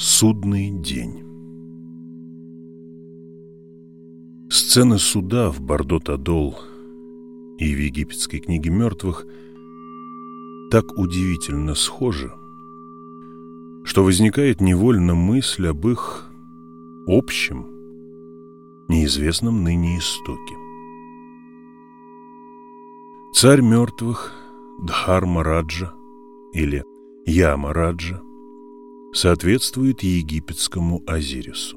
Судный день Сцены суда в Бардо-Тадол и в египетской книге мертвых так удивительно схожи, что возникает невольно мысль об их общем, неизвестном ныне истоке. Царь мертвых Дхармараджа или Ямараджа соответствует египетскому Азирису.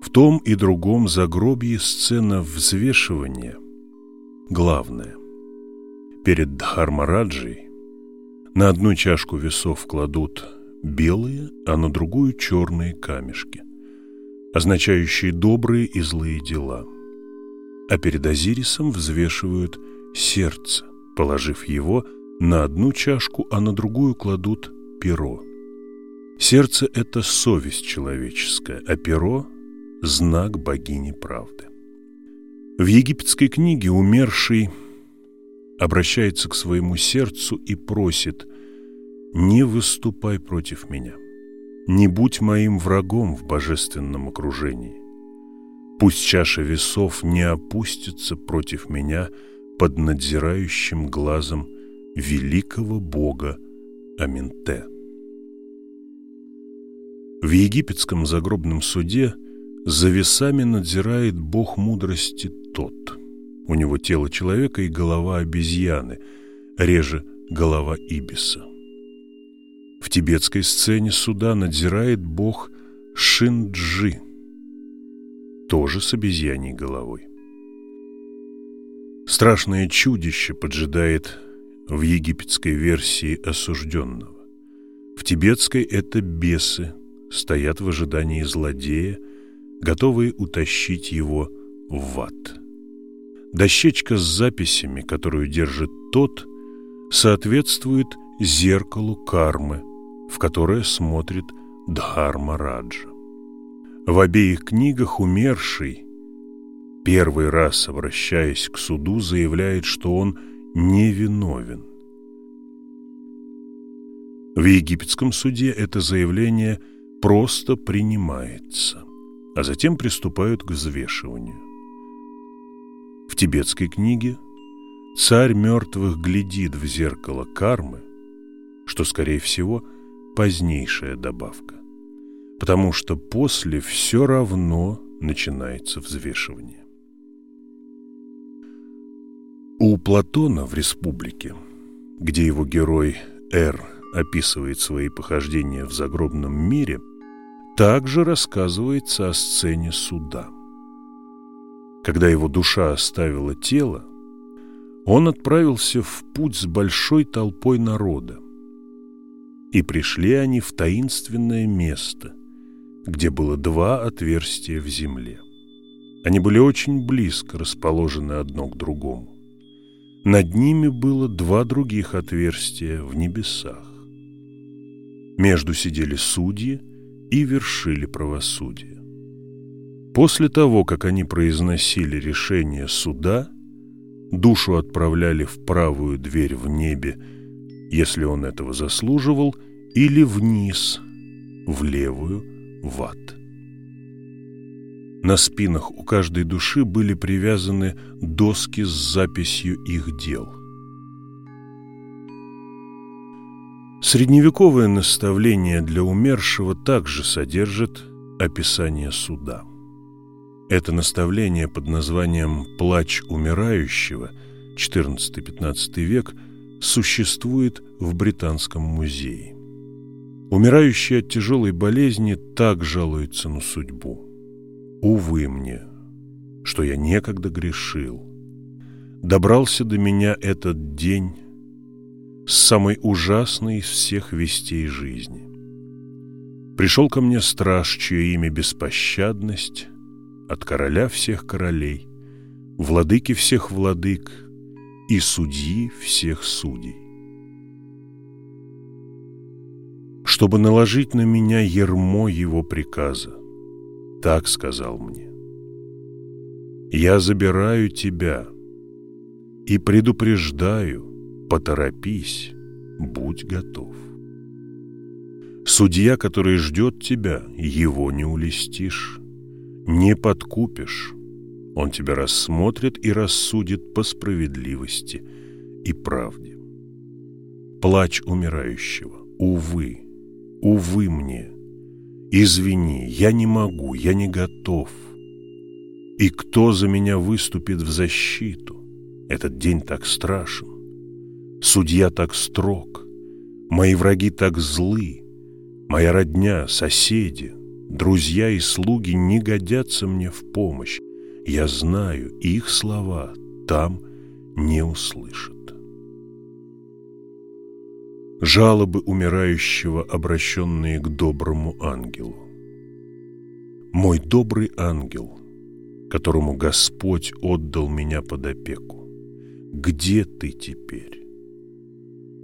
В том и другом загробье сцена взвешивания главная. Перед Дхармараджей на одну чашку весов кладут белые, а на другую черные камешки, означающие добрые и злые дела. А перед Азирисом взвешивают сердце, положив его на одну чашку, а на другую кладут перо. Сердце – это совесть человеческая, а перо – знак богини правды. В египетской книге умерший обращается к своему сердцу и просит «Не выступай против меня, не будь моим врагом в божественном окружении. Пусть чаша весов не опустится против меня под надзирающим глазом великого бога Аминте». В египетском загробном суде за весами надзирает бог мудрости тот. У него тело человека и голова обезьяны, реже голова ибиса. В тибетской сцене суда надзирает бог Шинджи, тоже с обезьяней головой. Страшное чудище поджидает в египетской версии осужденного. В тибетской это бесы – стоят в ожидании злодея, готовые утащить его в ад. Дощечка с записями, которую держит тот, соответствует зеркалу кармы, в которое смотрит Дхарма Раджа. В обеих книгах умерший, первый раз обращаясь к суду, заявляет, что он невиновен. В египетском суде это заявление – просто принимается, а затем приступают к взвешиванию. В тибетской книге царь мертвых глядит в зеркало кармы, что, скорее всего, позднейшая добавка, потому что после все равно начинается взвешивание. У Платона в «Республике», где его герой Р описывает свои похождения в загробном мире, также рассказывается о сцене суда. Когда его душа оставила тело, он отправился в путь с большой толпой народа. И пришли они в таинственное место, где было два отверстия в земле. Они были очень близко расположены одно к другому. Над ними было два других отверстия в небесах. Между сидели судьи и вершили правосудие. После того, как они произносили решение суда, душу отправляли в правую дверь в небе, если он этого заслуживал, или вниз, в левую, в ад. На спинах у каждой души были привязаны доски с записью их дел – Средневековое наставление для умершего также содержит описание суда. Это наставление под названием «Плач умирающего» XIV-XV век существует в Британском музее. Умирающий от тяжелой болезни так жалуется на судьбу. «Увы мне, что я некогда грешил. Добрался до меня этот день, самой ужасной из всех вестей жизни. Пришел ко мне страж, чье имя беспощадность, от короля всех королей, владыки всех владык и судьи всех судей. Чтобы наложить на меня ермо его приказа, так сказал мне. Я забираю тебя и предупреждаю, Поторопись, будь готов. Судья, который ждет тебя, его не улестишь, не подкупишь. Он тебя рассмотрит и рассудит по справедливости и правде. Плач умирающего, увы, увы мне, извини, я не могу, я не готов. И кто за меня выступит в защиту? Этот день так страшен, судья так строг, мои враги так злы, моя родня, соседи, друзья и слуги не годятся мне в помощь. Я знаю, их слова там не услышат. Жалобы умирающего, обращенные к доброму ангелу. Мой добрый ангел, которому Господь отдал меня под опеку, где ты теперь?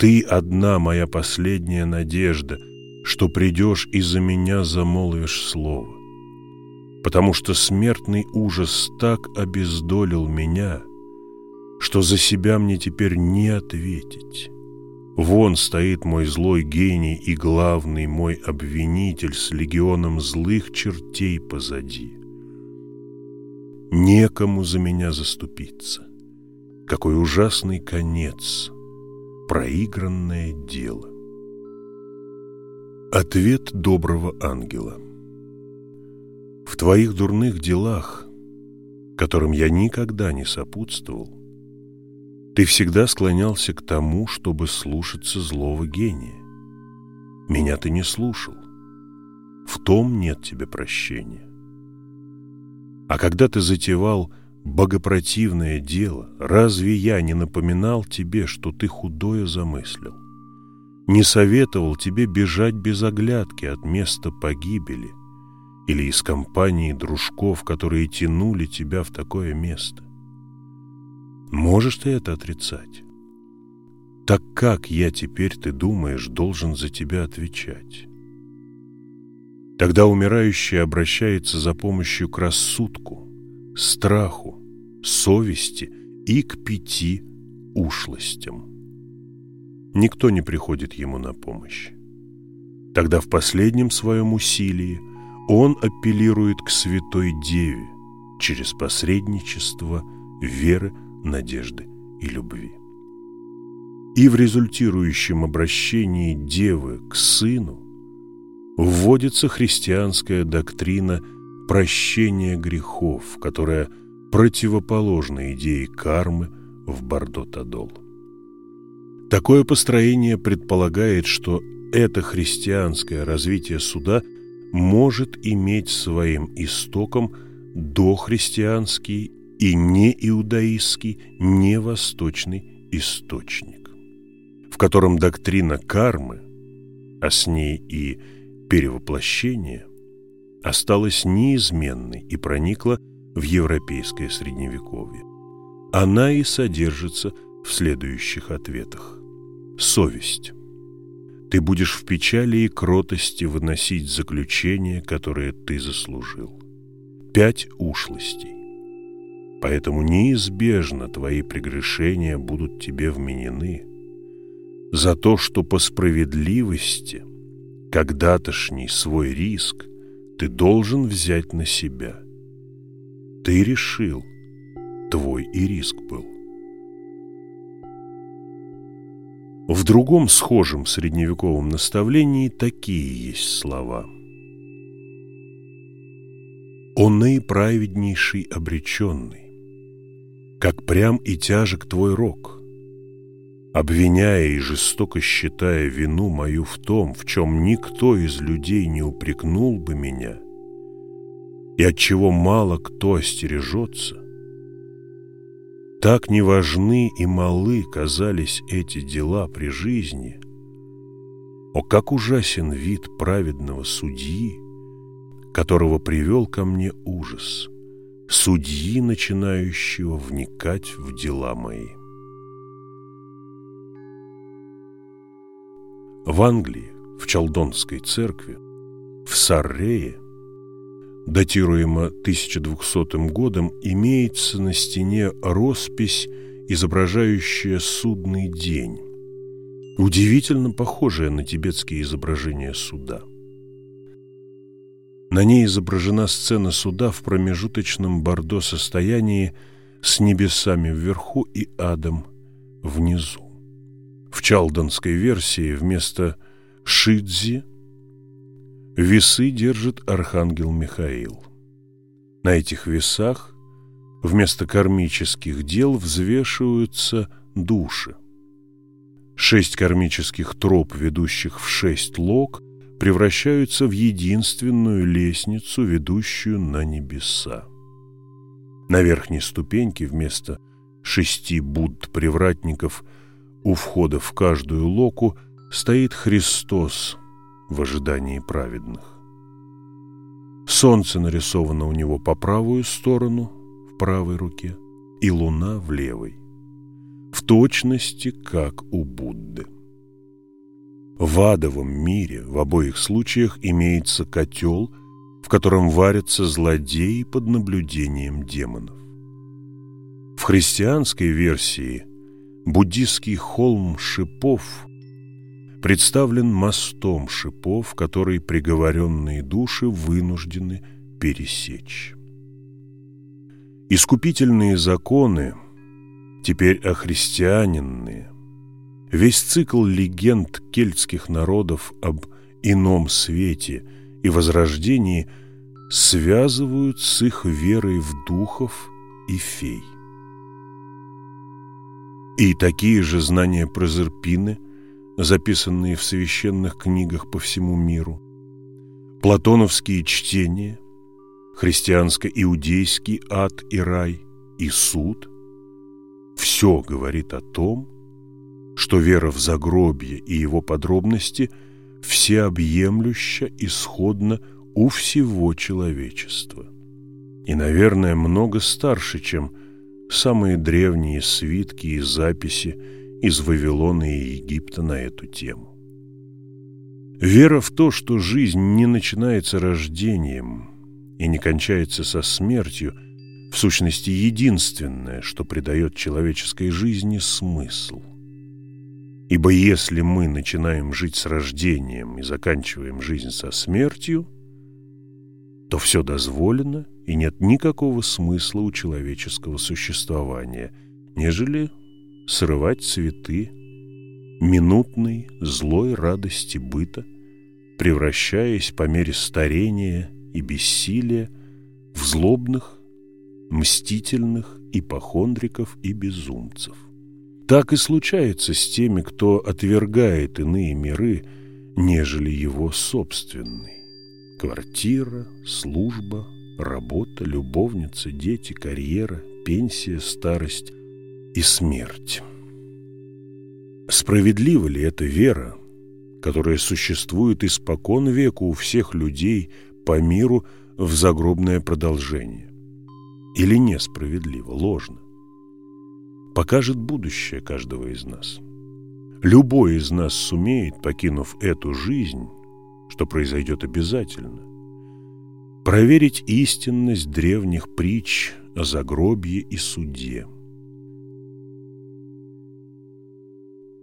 Ты одна моя последняя надежда, что придешь и за меня замолвишь слово. Потому что смертный ужас так обездолил меня, что за себя мне теперь не ответить. Вон стоит мой злой гений и главный мой обвинитель с легионом злых чертей позади. Некому за меня заступиться. Какой ужасный конец, проигранное дело. Ответ доброго ангела В твоих дурных делах, которым я никогда не сопутствовал, ты всегда склонялся к тому, чтобы слушаться злого гения. Меня ты не слушал. В том нет тебе прощения. А когда ты затевал богопротивное дело, разве я не напоминал тебе, что ты худое замыслил? Не советовал тебе бежать без оглядки от места погибели или из компании дружков, которые тянули тебя в такое место? Можешь ты это отрицать? Так как я теперь, ты думаешь, должен за тебя отвечать? Тогда умирающий обращается за помощью к рассудку, страху, совести и к пяти ушлостям. Никто не приходит ему на помощь. Тогда в последнем своем усилии он апеллирует к Святой Деве через посредничество веры надежды и любви. И в результирующем обращении Девы к Сыну вводится христианская доктрина прощения грехов, которая противоположна идее кармы в Бардо-Тадол. Такое построение предполагает, что это христианское развитие суда может иметь своим истоком дохристианский и не иудаистский, не восточный источник, в котором доктрина кармы, а с ней и перевоплощение, осталась неизменной и проникла в европейское средневековье. Она и содержится в следующих ответах. Совесть. Ты будешь в печали и кротости выносить заключение, которое ты заслужил. Пять ушлостей. Поэтому неизбежно твои прегрешения будут тебе вменены за то, что по справедливости когда-тошний свой риск ты должен взять на себя. Ты решил, твой и риск был. В другом схожем средневековом наставлении такие есть слова. «Он наиправеднейший обреченный, как прям и тяжек твой рок, обвиняя и жестоко считая вину мою в том, в чем никто из людей не упрекнул бы меня, и от чего мало кто остережется, так неважны и малы казались эти дела при жизни. О, как ужасен вид праведного судьи, которого привел ко мне ужас судьи, начинающего вникать в дела мои. В Англии, в Чалдонской церкви, в Саррее, датируемо 1200 годом, имеется на стене роспись, изображающая судный день, удивительно похожая на тибетские изображения суда. На ней изображена сцена суда в промежуточном бордо состоянии с небесами вверху и адом внизу. В чалдонской версии вместо Шидзи весы держит архангел Михаил. На этих весах вместо кармических дел взвешиваются души. Шесть кармических троп, ведущих в шесть лог, превращаются в единственную лестницу, ведущую на небеса. На верхней ступеньке вместо шести Будд-привратников у входа в каждую локу стоит Христос в ожидании праведных. Солнце нарисовано у него по правую сторону, в правой руке, и луна в левой, в точности, как у Будды. В адовом мире в обоих случаях имеется котел, в котором варятся злодеи под наблюдением демонов. В христианской версии буддийский холм шипов представлен мостом шипов, который приговоренные души вынуждены пересечь. Искупительные законы, теперь охристианенные, Весь цикл легенд кельтских народов об ином свете и возрождении связывают с их верой в духов и фей. И такие же знания про Зерпины, записанные в священных книгах по всему миру, платоновские чтения, христианско-иудейский ад и рай и суд – все говорит о том, что вера в загробье и его подробности всеобъемлюща исходно у всего человечества. И, наверное, много старше, чем самые древние свитки и записи из Вавилона и Египта на эту тему. Вера в то, что жизнь не начинается рождением и не кончается со смертью, в сущности единственное, что придает человеческой жизни смысл. Ибо если мы начинаем жить с рождением и заканчиваем жизнь со смертью, то все дозволено и нет никакого смысла у человеческого существования, нежели срывать цветы минутной злой радости быта, превращаясь по мере старения и бессилия в злобных, мстительных ипохондриков и безумцев. Так и случается с теми, кто отвергает иные миры, нежели его собственный. Квартира, служба, работа, любовница, дети, карьера, пенсия, старость и смерть. Справедлива ли эта вера, которая существует испокон веку у всех людей по миру в загробное продолжение? Или несправедливо, ложно? покажет будущее каждого из нас. Любой из нас сумеет, покинув эту жизнь, что произойдет обязательно, проверить истинность древних притч о загробье и суде.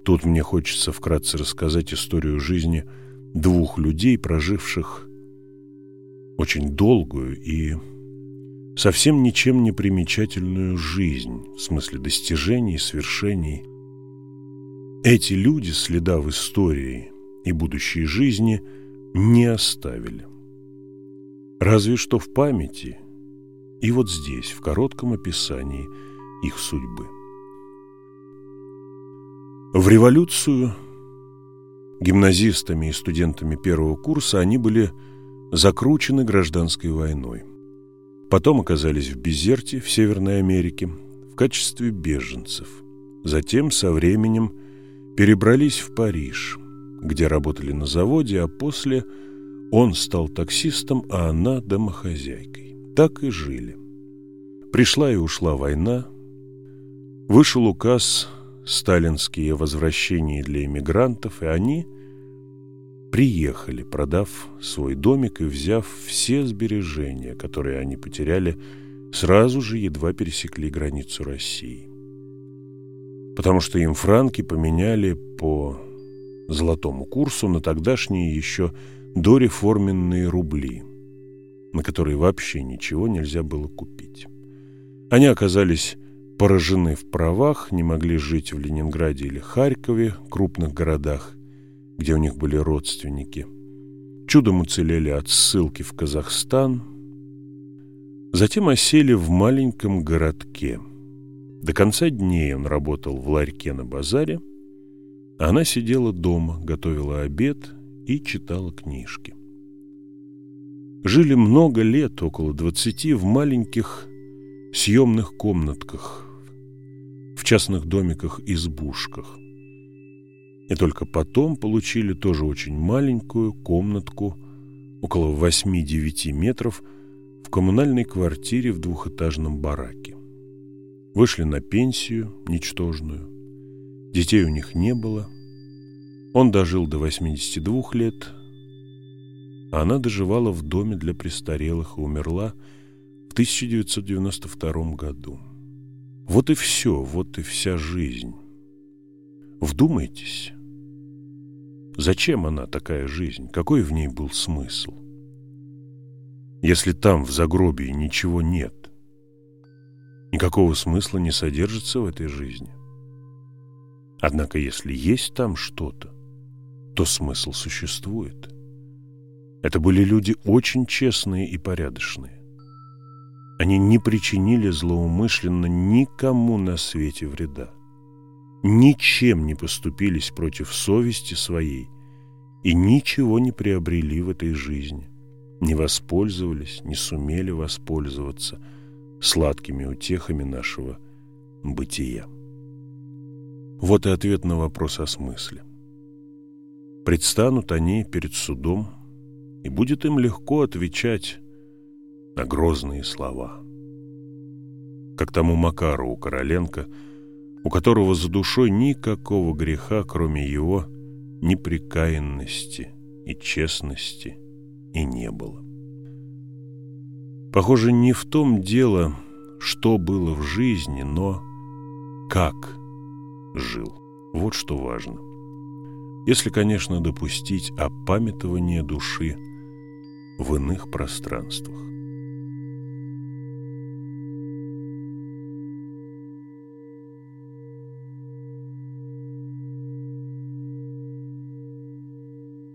Тут мне хочется вкратце рассказать историю жизни двух людей, проживших очень долгую и совсем ничем не примечательную жизнь, в смысле достижений, свершений. Эти люди следа в истории и будущей жизни не оставили. Разве что в памяти и вот здесь, в коротком описании их судьбы. В революцию гимназистами и студентами первого курса они были закручены гражданской войной. Потом оказались в Безерте в Северной Америке в качестве беженцев. Затем со временем перебрались в Париж, где работали на заводе, а после он стал таксистом, а она домохозяйкой. Так и жили. Пришла и ушла война, вышел указ сталинские возвращения для эмигрантов, и они – приехали, продав свой домик и взяв все сбережения, которые они потеряли, сразу же едва пересекли границу России. Потому что им франки поменяли по золотому курсу на тогдашние еще дореформенные рубли, на которые вообще ничего нельзя было купить. Они оказались поражены в правах, не могли жить в Ленинграде или Харькове, крупных городах, где у них были родственники. Чудом уцелели от ссылки в Казахстан. Затем осели в маленьком городке. До конца дней он работал в ларьке на базаре, она сидела дома, готовила обед и читала книжки. Жили много лет, около двадцати, в маленьких съемных комнатках, в частных домиках-избушках. И только потом получили тоже очень маленькую комнатку, около 8-9 метров, в коммунальной квартире в двухэтажном бараке. Вышли на пенсию, ничтожную. Детей у них не было. Он дожил до 82 лет, она доживала в доме для престарелых и умерла в 1992 году. Вот и все, вот и вся жизнь. Вдумайтесь, зачем она такая жизнь, какой в ней был смысл? Если там, в загробии, ничего нет, никакого смысла не содержится в этой жизни. Однако, если есть там что-то, то смысл существует. Это были люди очень честные и порядочные. Они не причинили злоумышленно никому на свете вреда. Ничем не поступились против совести своей и ничего не приобрели в этой жизни, не воспользовались, не сумели воспользоваться сладкими утехами нашего бытия. Вот и ответ на вопрос о смысле. Предстанут они перед судом, и будет им легко отвечать на грозные слова. Как тому Макару у Короленко, у которого за душой никакого греха, кроме его неприкаянности и честности, и не было. Похоже, не в том дело, что было в жизни, но как жил. Вот что важно. Если, конечно, допустить опамятование души в иных пространствах.